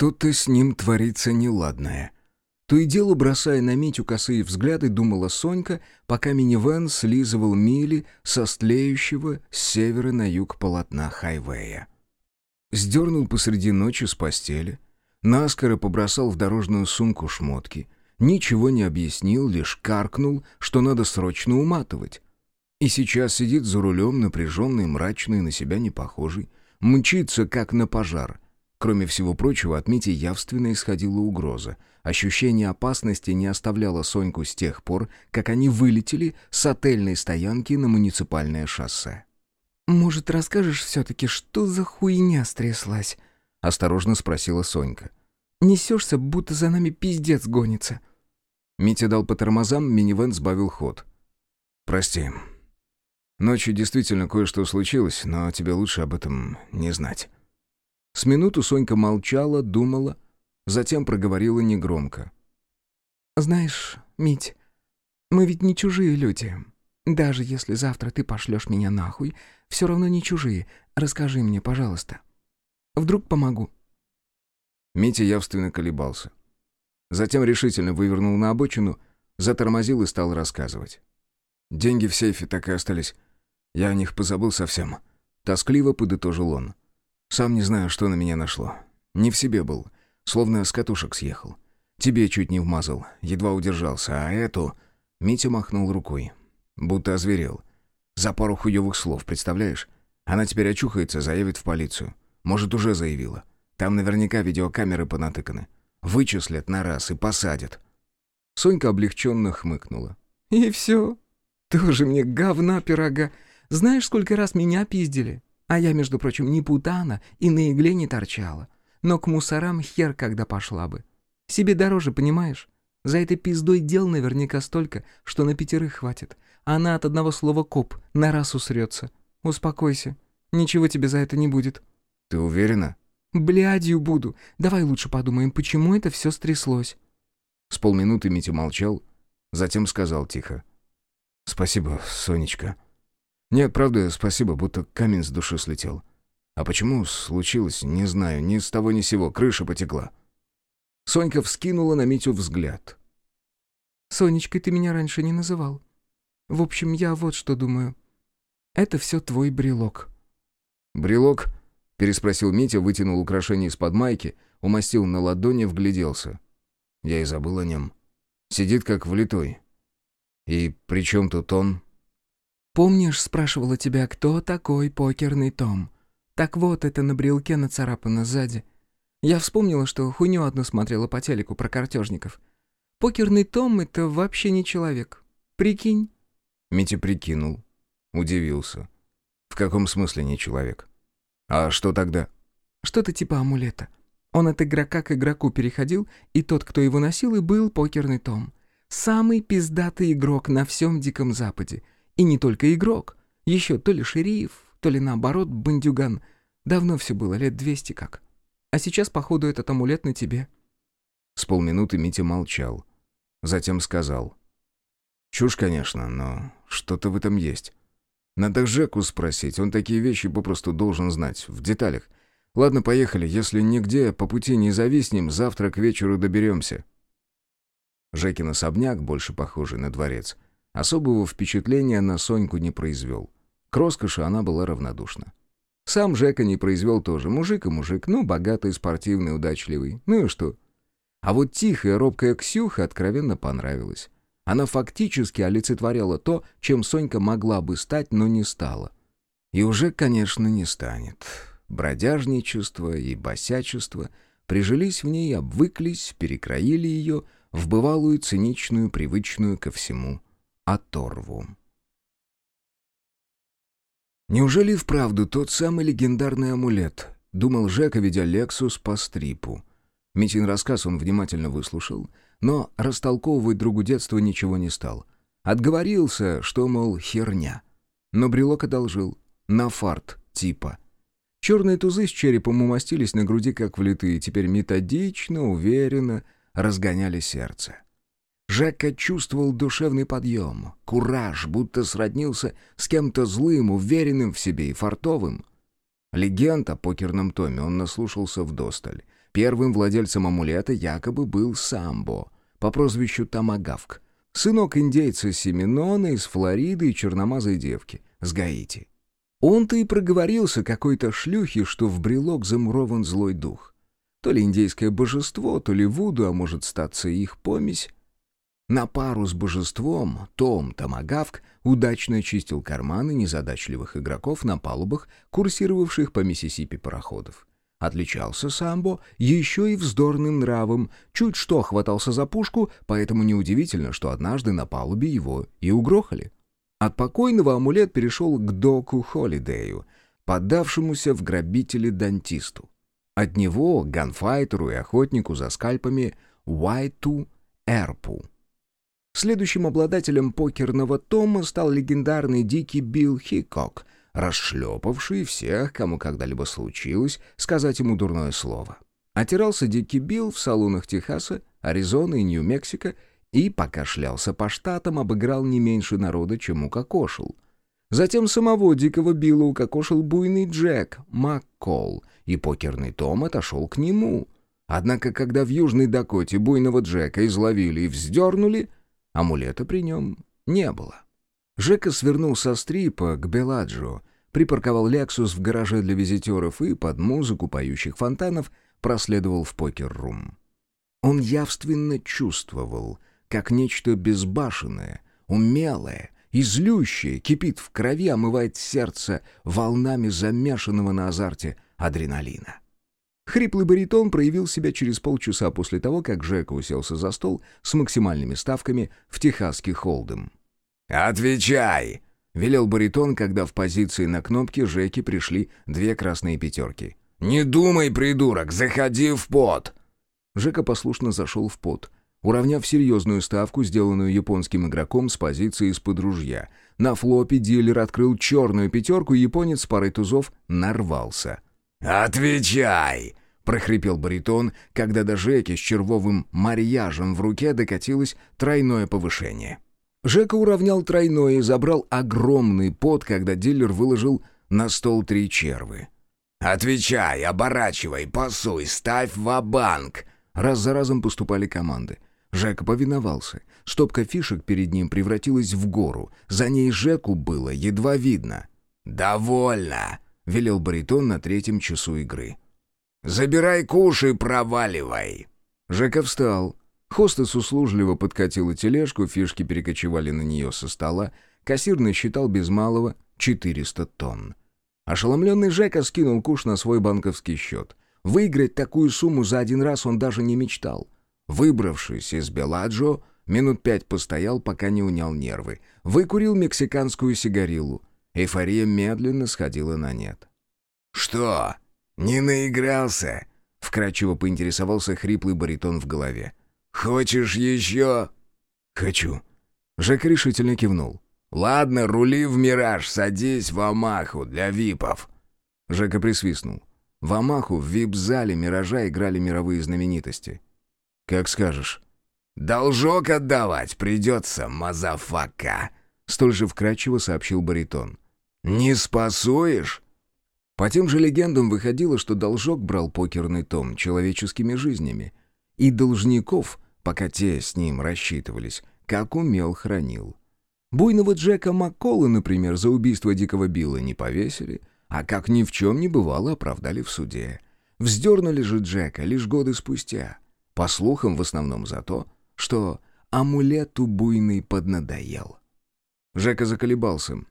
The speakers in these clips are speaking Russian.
Что-то с ним творится неладное. То и дело, бросая на Митю косые взгляды, думала Сонька, пока минивэн слизывал мили со стлеющего с севера на юг полотна хайвея. Сдернул посреди ночи с постели, наскоро побросал в дорожную сумку шмотки, ничего не объяснил, лишь каркнул, что надо срочно уматывать. И сейчас сидит за рулем, напряженный, мрачный, на себя не похожий, мчится, как на пожар. Кроме всего прочего, от Мити явственно исходила угроза. Ощущение опасности не оставляло Соньку с тех пор, как они вылетели с отельной стоянки на муниципальное шоссе. «Может, расскажешь все-таки, что за хуйня стряслась?» — осторожно спросила Сонька. «Несешься, будто за нами пиздец гонится». Митя дал по тормозам, минивэн сбавил ход. «Прости. Ночью действительно кое-что случилось, но тебе лучше об этом не знать». С минуту Сонька молчала, думала, затем проговорила негромко. «Знаешь, Мить, мы ведь не чужие люди. Даже если завтра ты пошлешь меня нахуй, все равно не чужие. Расскажи мне, пожалуйста. Вдруг помогу». Митя явственно колебался. Затем решительно вывернул на обочину, затормозил и стал рассказывать. «Деньги в сейфе так и остались. Я о них позабыл совсем». Тоскливо подытожил он. «Сам не знаю, что на меня нашло. Не в себе был, словно с катушек съехал. Тебе чуть не вмазал, едва удержался, а эту...» Митя махнул рукой будто озверел. За пару хуёвых слов, представляешь? Она теперь очухается, заявит в полицию. Может, уже заявила. Там наверняка видеокамеры понатыканы. Вычислят на раз и посадят». Сонька облегченно хмыкнула. «И все? Тоже мне говна пирога. Знаешь, сколько раз меня пиздили? А я, между прочим, не путана и на игле не торчала. Но к мусорам хер когда пошла бы. Себе дороже, понимаешь? За этой пиздой дел наверняка столько, что на пятерых хватит. Она от одного слова «коп» на раз усрется. Успокойся. Ничего тебе за это не будет». «Ты уверена?» «Блядью буду. Давай лучше подумаем, почему это все стряслось». С полминуты Митя молчал, затем сказал тихо. «Спасибо, Сонечка». «Нет, правда, спасибо, будто камень с души слетел. А почему случилось, не знаю, ни с того ни сего, крыша потекла». Сонька вскинула на Митю взгляд. «Сонечкой ты меня раньше не называл. В общем, я вот что думаю. Это все твой брелок». «Брелок?» — переспросил Митя, вытянул украшение из-под майки, умастил на ладони, вгляделся. Я и забыл о нем. Сидит как влитой. И при чем тут он? «Помнишь, спрашивала тебя, кто такой покерный Том? Так вот, это на брелке нацарапано сзади. Я вспомнила, что хуйню одну смотрела по телеку про картежников. Покерный Том — это вообще не человек. Прикинь?» Митя прикинул. Удивился. В каком смысле не человек? А что тогда? Что-то типа амулета. Он от игрока к игроку переходил, и тот, кто его носил, и был покерный том. Самый пиздатый игрок на всем Диком Западе. И не только игрок. Еще то ли шериф, то ли наоборот бандюган. Давно все было, лет двести как. А сейчас, походу, этот амулет на тебе. С полминуты Митя молчал. Затем сказал. Чушь, конечно, но что-то в этом есть. Надо Жеку спросить, он такие вещи попросту должен знать, в деталях. Ладно, поехали, если нигде по пути не зависнем, завтра к вечеру доберемся. Жекин особняк, больше похожий на дворец, особого впечатления на Соньку не произвел. К роскоши она была равнодушна. Сам Жека не произвел тоже. Мужик и мужик, ну, богатый, спортивный, удачливый. Ну и что? А вот тихая, робкая Ксюха откровенно понравилась. Она фактически олицетворяла то, чем Сонька могла бы стать, но не стала. И уже, конечно, не станет. Бродяжничество и босячество прижились в ней, обвыклись, перекроили ее в бывалую циничную, привычную ко всему оторву. Неужели вправду тот самый легендарный амулет? Думал Жека, ведя Лексус по стрипу. Митин рассказ он внимательно выслушал — но растолковывать другу детства ничего не стал. Отговорился, что, мол, херня. Но брелок одолжил. На фарт, типа. Черные тузы с черепом умостились на груди, как влитые, теперь методично, уверенно разгоняли сердце. Жека чувствовал душевный подъем, кураж, будто сроднился с кем-то злым, уверенным в себе и фартовым. Легенд о покерном томе он наслушался вдосталь. Первым владельцем амулета якобы был Самбо по прозвищу Тамагавк, сынок индейца Семенона из Флориды и черномазой девки с Гаити. Он-то и проговорился какой-то шлюхе, что в брелок замурован злой дух. То ли индейское божество, то ли Вуду, а может статься их помесь. На пару с божеством Том Тамагавк удачно чистил карманы незадачливых игроков на палубах, курсировавших по Миссисипи пароходов. Отличался самбо еще и вздорным нравом, чуть что хватался за пушку, поэтому неудивительно, что однажды на палубе его и угрохали. От покойного амулет перешел к доку Холидею, поддавшемуся в грабители-дантисту. От него ганфайтеру и охотнику за скальпами Уайту Эрпу. Следующим обладателем покерного тома стал легендарный дикий Билл Хикок, расшлепавший всех, кому когда-либо случилось сказать ему дурное слово. Отирался дикий Билл в салонах Техаса, Аризоны и Нью-Мексико и, пока шлялся по штатам, обыграл не меньше народа, чем укокошил. Затем самого дикого Билла укокошил буйный Джек Маккол, и покерный Том отошел к нему. Однако, когда в Южной Дакоте буйного Джека изловили и вздернули, амулета при нем не было. Жека свернул со стрипа к Беладжо, припарковал «Лексус» в гараже для визитеров и под музыку поющих фонтанов проследовал в покер-рум. Он явственно чувствовал, как нечто безбашенное, умелое и злющее кипит в крови, омывает сердце волнами замешанного на азарте адреналина. Хриплый баритон проявил себя через полчаса после того, как Жека уселся за стол с максимальными ставками в техасский холдем. «Отвечай!» — велел баритон, когда в позиции на кнопке Жеки пришли две красные пятерки. «Не думай, придурок, заходи в пот!» Жека послушно зашел в пот, уравняв серьезную ставку, сделанную японским игроком с позиции из-под ружья. На флопе дилер открыл черную пятерку, японец с парой тузов нарвался. «Отвечай!» — прохрипел баритон, когда до Жеки с червовым марьяжем в руке докатилось тройное повышение. Жека уравнял тройное и забрал огромный пот, когда дилер выложил на стол три червы. «Отвечай, оборачивай, пасуй, ставь ва-банк!» Раз за разом поступали команды. Жека повиновался. Стопка фишек перед ним превратилась в гору. За ней Жеку было едва видно. «Довольно!» — велел баритон на третьем часу игры. «Забирай куш и проваливай!» Жека встал, Хостес услужливо подкатила тележку, фишки перекочевали на нее со стола, кассир насчитал без малого 400 тонн. Ошеломленный Жека скинул куш на свой банковский счет. Выиграть такую сумму за один раз он даже не мечтал. Выбравшись из Беладжо, минут пять постоял, пока не унял нервы. Выкурил мексиканскую сигарилу. Эйфория медленно сходила на нет. «Что, не наигрался?» — вкрадчиво поинтересовался хриплый баритон в голове. «Хочешь еще?» «Хочу». Жек решительно кивнул. «Ладно, рули в «Мираж», садись в «Омаху» для випов». Жека присвистнул. В «Омаху» в вип-зале «Миража» играли мировые знаменитости. «Как скажешь». «Должок отдавать придется, мазафака», — столь же вкрадчиво сообщил баритон. «Не спасуешь?» По тем же легендам выходило, что должок брал покерный том человеческими жизнями, и должников, пока те с ним рассчитывались, как умел хранил. Буйного Джека Маккола, например, за убийство Дикого Билла не повесили, а как ни в чем не бывало оправдали в суде. Вздернули же Джека лишь годы спустя, по слухам в основном за то, что амулету буйный поднадоел. Жека заколебался.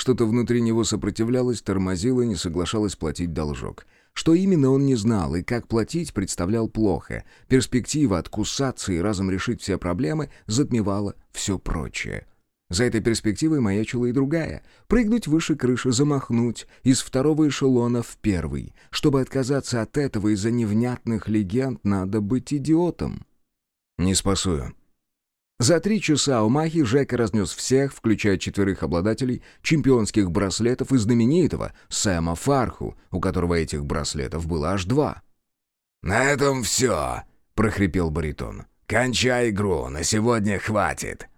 Что-то внутри него сопротивлялось, тормозило, не соглашалось платить должок — что именно он не знал и как платить представлял плохо. Перспектива откусаться и разом решить все проблемы затмевала все прочее. За этой перспективой маячила и другая. Прыгнуть выше крыши, замахнуть из второго эшелона в первый. Чтобы отказаться от этого из-за невнятных легенд, надо быть идиотом. «Не спасую», за три часа у Махи Жека разнес всех, включая четверых обладателей чемпионских браслетов и знаменитого Сэма Фарху, у которого этих браслетов было аж два. «На этом все», — прохрипел баритон. «Кончай игру, на сегодня хватит».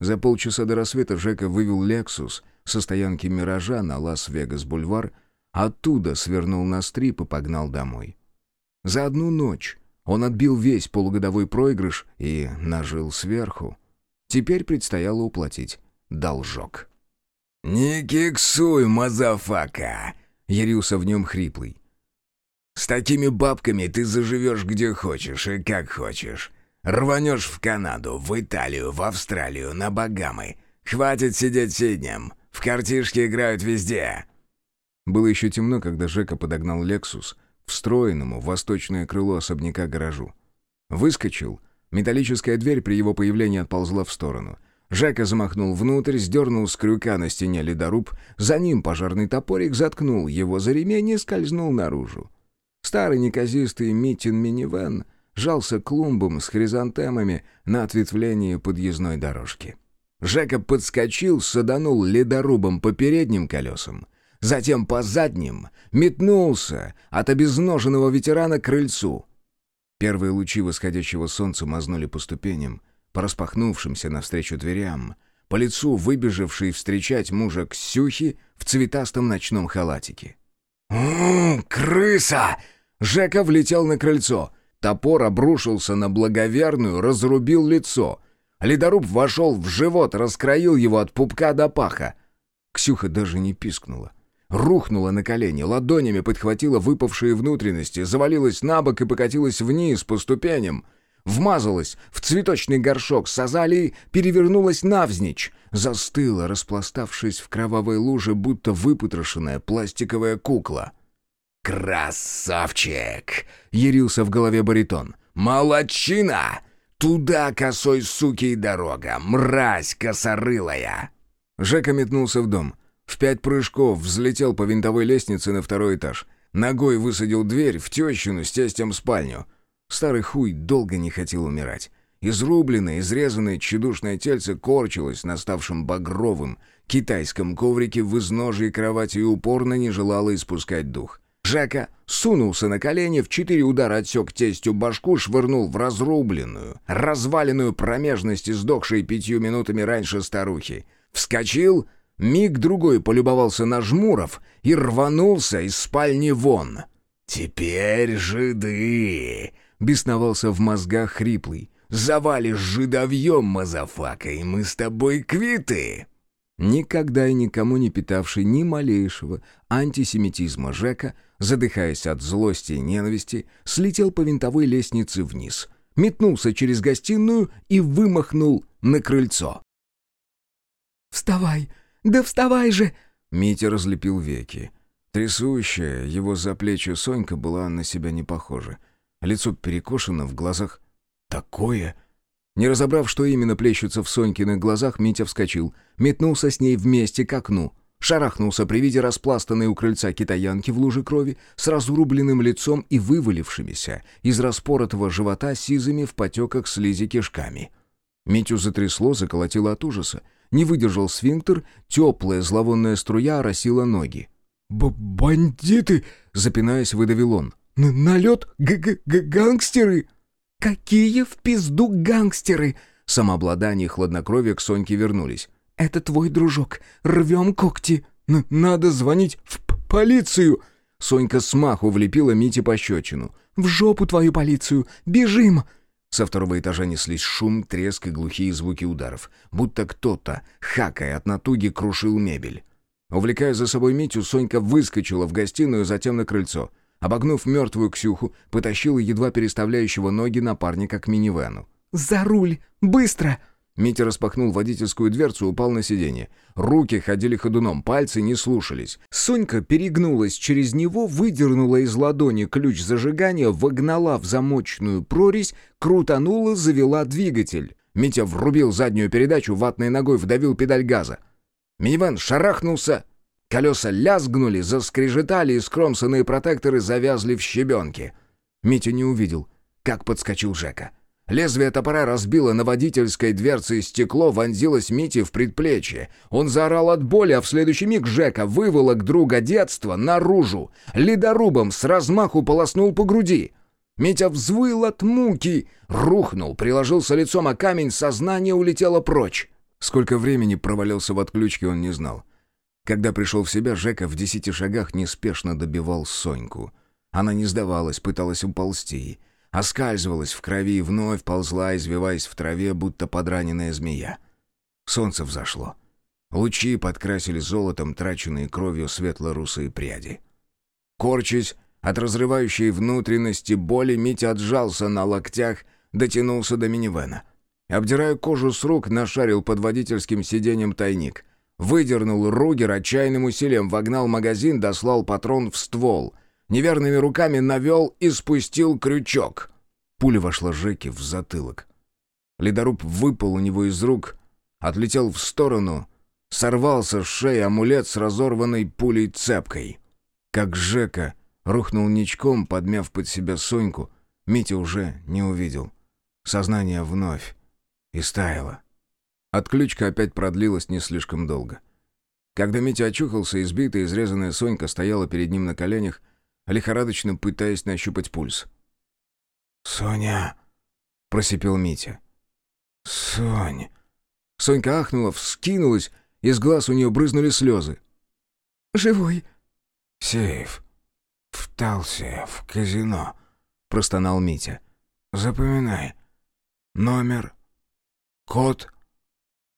За полчаса до рассвета Жека вывел «Лексус» со стоянки «Миража» на Лас-Вегас-бульвар, оттуда свернул на стрип и погнал домой. За одну ночь он отбил весь полугодовой проигрыш и нажил сверху. Теперь предстояло уплатить должок. «Не киксуй, мазафака!» — ярился в нем хриплый. «С такими бабками ты заживешь где хочешь и как хочешь. Рванешь в Канаду, в Италию, в Австралию, на Багамы. Хватит сидеть сиднем. В картишки играют везде». Было еще темно, когда Жека подогнал «Лексус» встроенному в восточное крыло особняка гаражу. Выскочил. Металлическая дверь при его появлении отползла в сторону. Жека замахнул внутрь, сдернул с крюка на стене ледоруб, за ним пожарный топорик заткнул его за ремень и скользнул наружу. Старый неказистый Митин минивэн жался клумбом с хризантемами на ответвлении подъездной дорожки. Жека подскочил, саданул ледорубом по передним колесам, затем по задним, метнулся от обезноженного ветерана к крыльцу. Первые лучи восходящего солнца мазнули по ступеням, по распахнувшимся навстречу дверям, по лицу выбежавшей встречать мужа Ксюхи в цветастом ночном халатике. «М-м, крыса!» Жека влетел на крыльцо. Топор обрушился на благоверную, разрубил лицо. Ледоруб вошел в живот, раскроил его от пупка до паха. Ксюха даже не пискнула рухнула на колени, ладонями подхватила выпавшие внутренности, завалилась на бок и покатилась вниз по ступеням. Вмазалась в цветочный горшок с азалией, перевернулась навзничь, застыла, распластавшись в кровавой луже, будто выпотрошенная пластиковая кукла. «Красавчик!» — ярился в голове баритон. «Молодчина! Туда косой суки и дорога, мразь косорылая!» Жека метнулся в дом — в пять прыжков взлетел по винтовой лестнице на второй этаж. Ногой высадил дверь в тещину с тестем спальню. Старый хуй долго не хотел умирать. Изрубленное, изрезанное тщедушное тельце корчилось на ставшем багровым китайском коврике в изножии кровати и упорно не желало испускать дух. Жека сунулся на колени, в четыре удара отсек тестью башку, швырнул в разрубленную, разваленную промежность, издохшей пятью минутами раньше старухи. Вскочил — Миг-другой полюбовался на жмуров и рванулся из спальни вон. «Теперь жиды!» — бесновался в мозгах хриплый. «Завалишь жидовьем, мазафака, и мы с тобой квиты!» Никогда и никому не питавший ни малейшего антисемитизма Жека, задыхаясь от злости и ненависти, слетел по винтовой лестнице вниз, метнулся через гостиную и вымахнул на крыльцо. «Вставай! «Да вставай же!» Митя разлепил веки. Трясущая его за плечи Сонька была на себя не похожа. Лицо перекошено, в глазах такое... Не разобрав, что именно плещется в Сонькиных глазах, Митя вскочил, метнулся с ней вместе к окну, шарахнулся при виде распластанной у крыльца китаянки в луже крови с разрубленным лицом и вывалившимися из распоротого живота сизыми в потеках слизи кишками. Митю затрясло, заколотило от ужаса. Не выдержал сфинктер, теплая зловонная струя оросила ноги. Б «Бандиты!» — запинаясь, выдавил он. Н «Налет? Г -г -г Гангстеры?» «Какие в пизду гангстеры?» Самообладание и хладнокровие к Соньке вернулись. «Это твой дружок. Рвем когти. Н надо звонить в полицию!» Сонька смаху влепила Мите пощечину. «В жопу твою полицию! Бежим!» Со второго этажа неслись шум, треск и глухие звуки ударов, будто кто-то, хакая от натуги, крушил мебель. Увлекая за собой Митю, Сонька выскочила в гостиную, затем на крыльцо. Обогнув мертвую Ксюху, потащила едва переставляющего ноги напарника к минивэну. «За руль! Быстро!» Митя распахнул водительскую дверцу, упал на сиденье. Руки ходили ходуном, пальцы не слушались. Сонька перегнулась через него, выдернула из ладони ключ зажигания, вогнала в замочную прорезь, крутанула, завела двигатель. Митя врубил заднюю передачу, ватной ногой вдавил педаль газа. Минивэн шарахнулся, колеса лязгнули, заскрежетали, и скромсанные протекторы завязли в щебенке. Митя не увидел, как подскочил Жека. — Лезвие топора разбило на водительской дверце стекло, вонзилось Мите в предплечье. Он заорал от боли, а в следующий миг Жека выволок друга детства наружу. Ледорубом с размаху полоснул по груди. Митя взвыл от муки, рухнул, приложился лицом о камень, сознание улетело прочь. Сколько времени провалился в отключке, он не знал. Когда пришел в себя, Жека в десяти шагах неспешно добивал Соньку. Она не сдавалась, пыталась уползти. Оскальзывалась в крови и вновь ползла, извиваясь в траве, будто подраненная змея. Солнце взошло. Лучи подкрасили золотом траченные кровью светло-русые пряди. Корчась от разрывающей внутренности боли, Митя отжался на локтях, дотянулся до минивэна. Обдирая кожу с рук, нашарил под водительским сиденьем тайник. Выдернул Ругер отчаянным усилием, вогнал магазин, дослал патрон в ствол. Неверными руками навел и спустил крючок. Пуля вошла Жеке в затылок. Ледоруб выпал у него из рук, отлетел в сторону, сорвался с шеи амулет с разорванной пулей цепкой. Как Жека рухнул ничком, подмяв под себя Соньку, Митя уже не увидел. Сознание вновь истаяло. Отключка опять продлилась не слишком долго. Когда Митя очухался, избитая, изрезанная Сонька стояла перед ним на коленях, лихорадочно пытаясь нащупать пульс. «Соня!» — просипел Митя. «Сонь!» Сонька ахнула, вскинулась, из глаз у нее брызнули слезы. «Живой!» «Сейф. Втался в казино», — простонал Митя. «Запоминай. Номер. Код».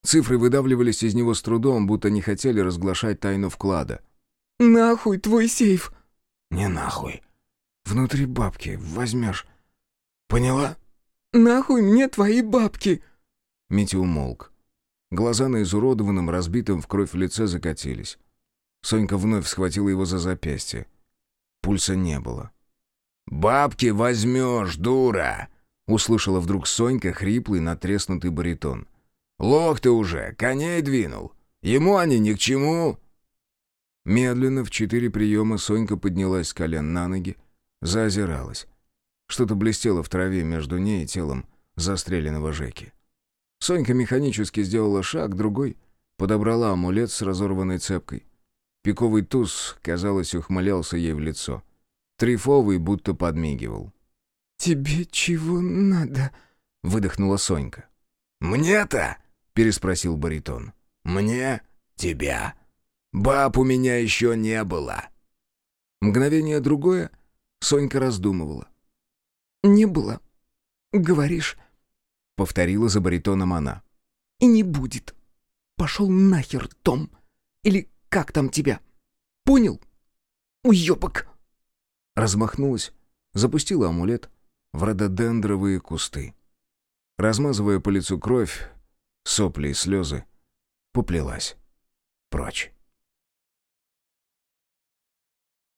Цифры выдавливались из него с трудом, будто не хотели разглашать тайну вклада. «Нахуй твой сейф!» «Не нахуй. Внутри бабки возьмешь. Поняла?» «Нахуй мне твои бабки!» Митя умолк. Глаза на изуродованном, разбитом в кровь лице закатились. Сонька вновь схватила его за запястье. Пульса не было. «Бабки возьмешь, дура!» Услышала вдруг Сонька хриплый, натреснутый баритон. «Лох ты уже, коней двинул. Ему они ни к чему!» Медленно, в четыре приема, Сонька поднялась с колен на ноги, заозиралась. Что-то блестело в траве между ней и телом застреленного Жеки. Сонька механически сделала шаг, другой подобрала амулет с разорванной цепкой. Пиковый туз, казалось, ухмылялся ей в лицо. Трифовый будто подмигивал. «Тебе чего надо?» — выдохнула Сонька. «Мне-то?» — переспросил баритон. «Мне? Тебя? Баб у меня еще не было». Мгновение другое Сонька раздумывала. «Не было. Говоришь?» — повторила за баритоном она. «И не будет. Пошел нахер, Том. Или как там тебя? Понял? Уебок!» Размахнулась, запустила амулет в рододендровые кусты. Размазывая по лицу кровь, сопли и слезы, поплелась прочь.